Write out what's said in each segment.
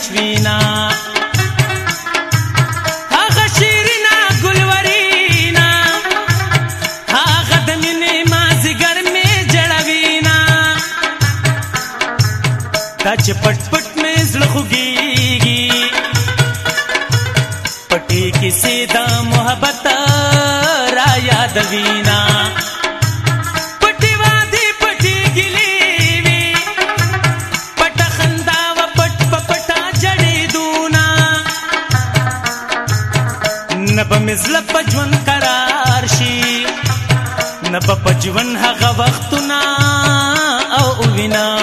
اشوینا هاغه شیرینا ګلورینا هاغه د مینې مازګر مې جړوینا تاچ پټ پټ مې زړه خوګيږي پټي کیسه دا محبت را یاد وینا مزل په ژوند قرار شي نه په ژوند هغه وختونه او وینا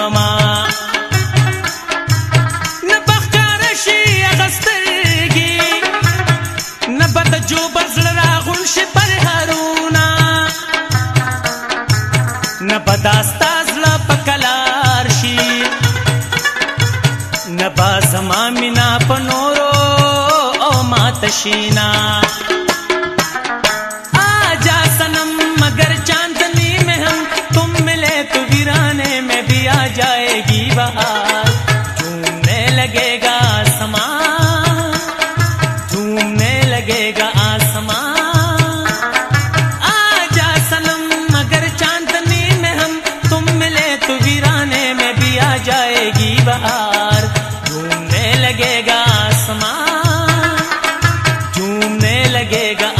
लगेगा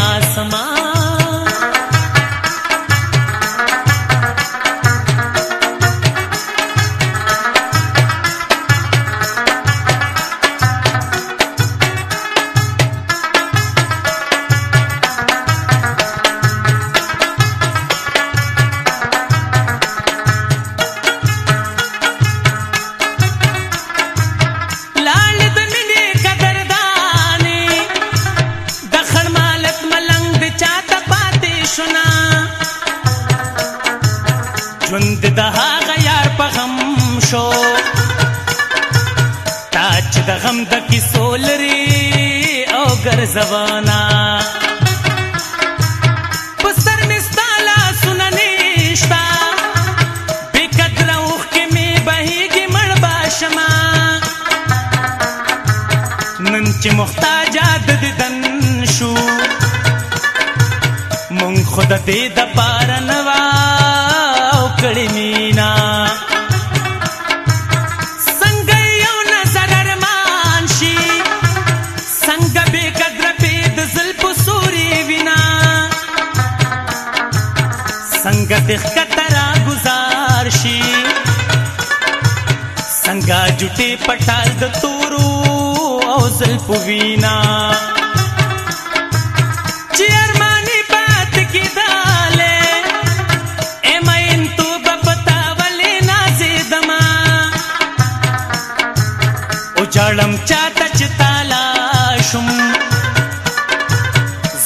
زوانا پسر مستالا سننشتا بکتر اوخ کے میں بہیگی مڑ باشما ننچ مختاجا ددن شو مونږ خود دې د پار نوا او کړی ته پټال د تورو او زلف وینا چیرمانی بات کی داله ایمین تو بپتا ولې نازیدما او چړم چاته چتالا شم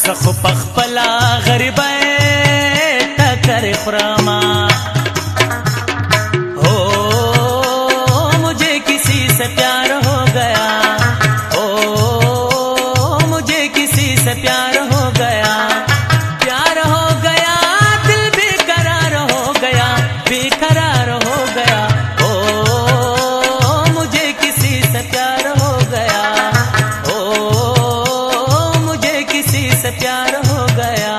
زخ پخپلا غریبه تا کرے خرا से प्यार हो गया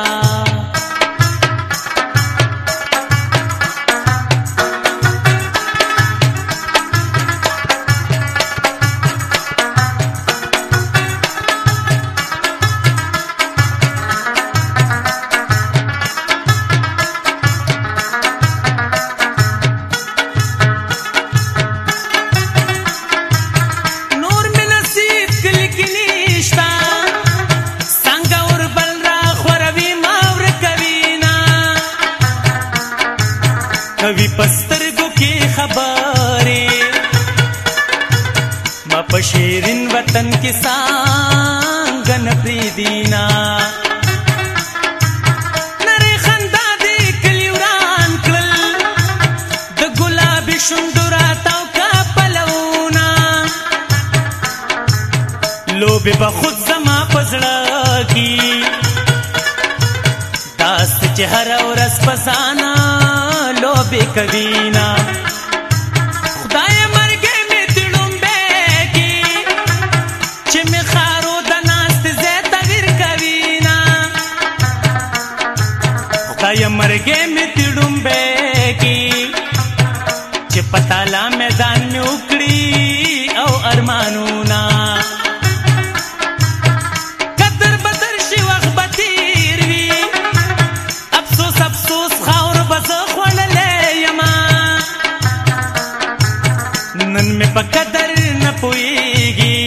مدینہ نری خندا دی کلی وران کړل د ګلاب شوندورا تاو کا پلونا لوبه په خود زما پزړه کی داست چهره ورس پسانا لوبه کوینا مرګې مې تړمبه کی چې پتا لا میدان مې وکړي او ارمانونه قدر بدر شي وخت بتیر وی افسوس افسوس خاور بز خړلې یما نن مې په قدر نه پويږي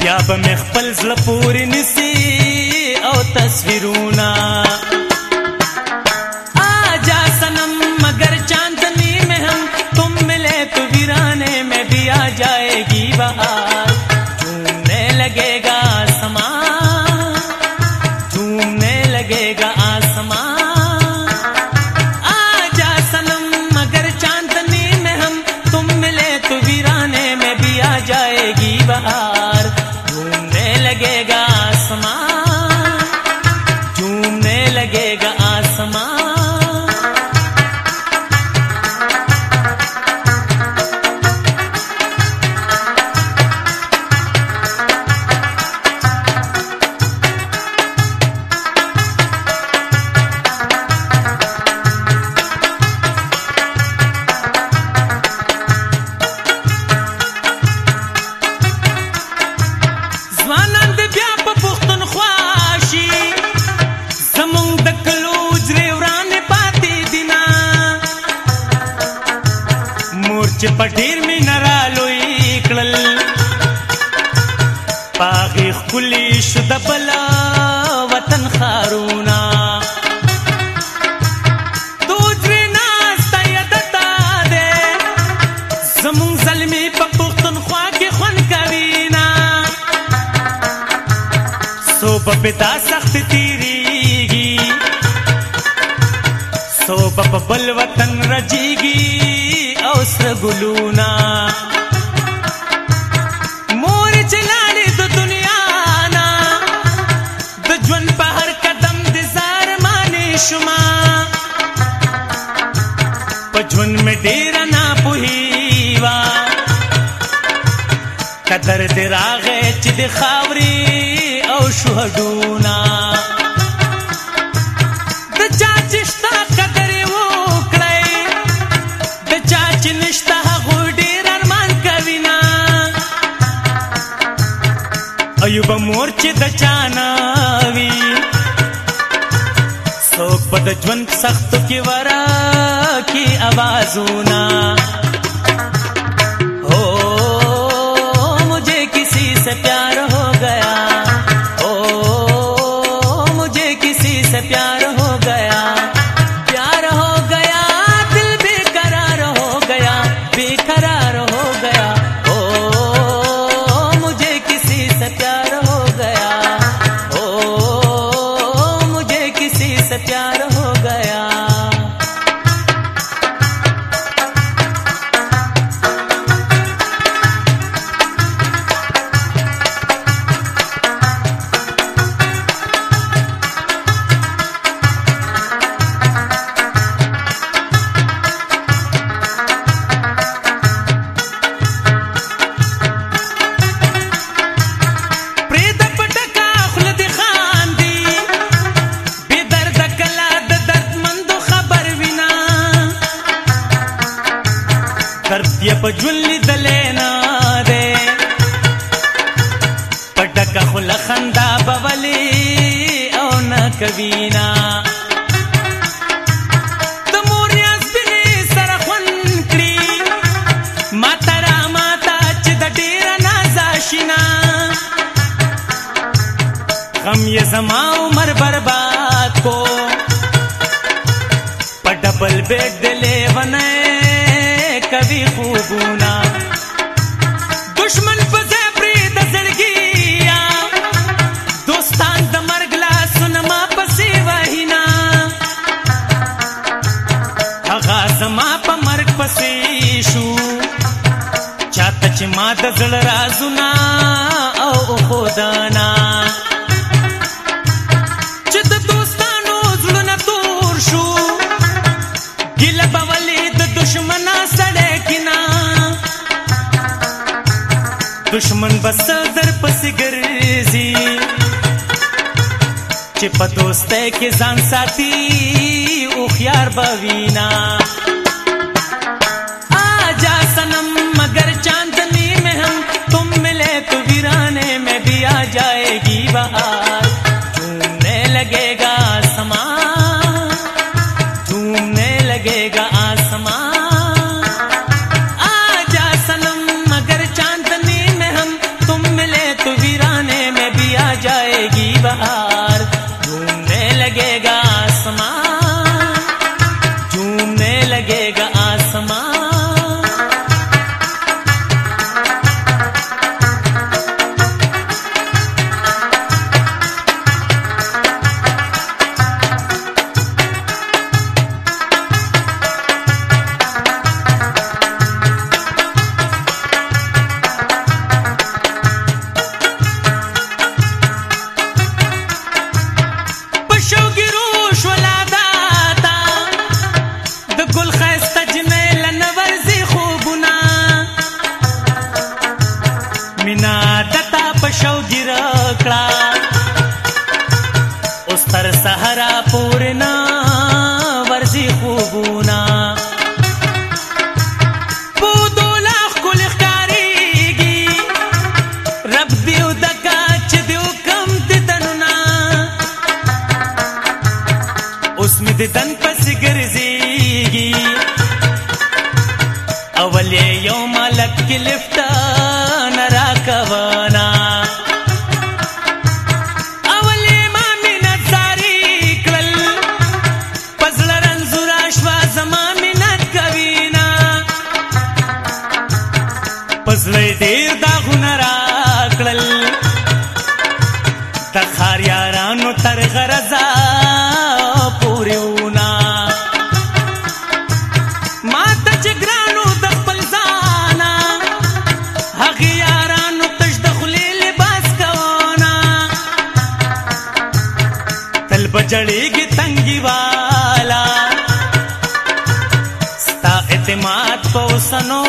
بیا به مې خپل زړه پورې زلمی په پښتونخوا کې خوند کوي نه سو په پتا سخت تیریږي سو په بل وطن رجیږي او سر ګلونا مور چلاړي د دنیا نا د ژوند په هر قدم د زار مانې شما په ژوند مې ډیر نه پوهیږي قدر دې راغې چې د خاوري او شهډونا د چا چې شتا قدر وکړې د چا چې نشتا هغه ډېر ارمان کوي نا ایوب مور چې د چا ناوي څوک په د ژوند سختو کې ورا کې आवाजونه प्यार غم یې زما عمر برباد کو په ډبل بیډ د لیونه کوي خوبونه دشمن په ځای پرې د زړګیا دوستان د مرګ لاسونه ما پسې وهینا هغه زما په مرګ پسې شو چاته چې ما د زړه رازونه او خدانا بس در پسې ګرځي چې په دوستۍ کې ځان ساتي او خيار بوینا گلفتا نرا کوانا اول ما من زاری کل پزل رنزور اشوا زما من کوینا پزل دې I know.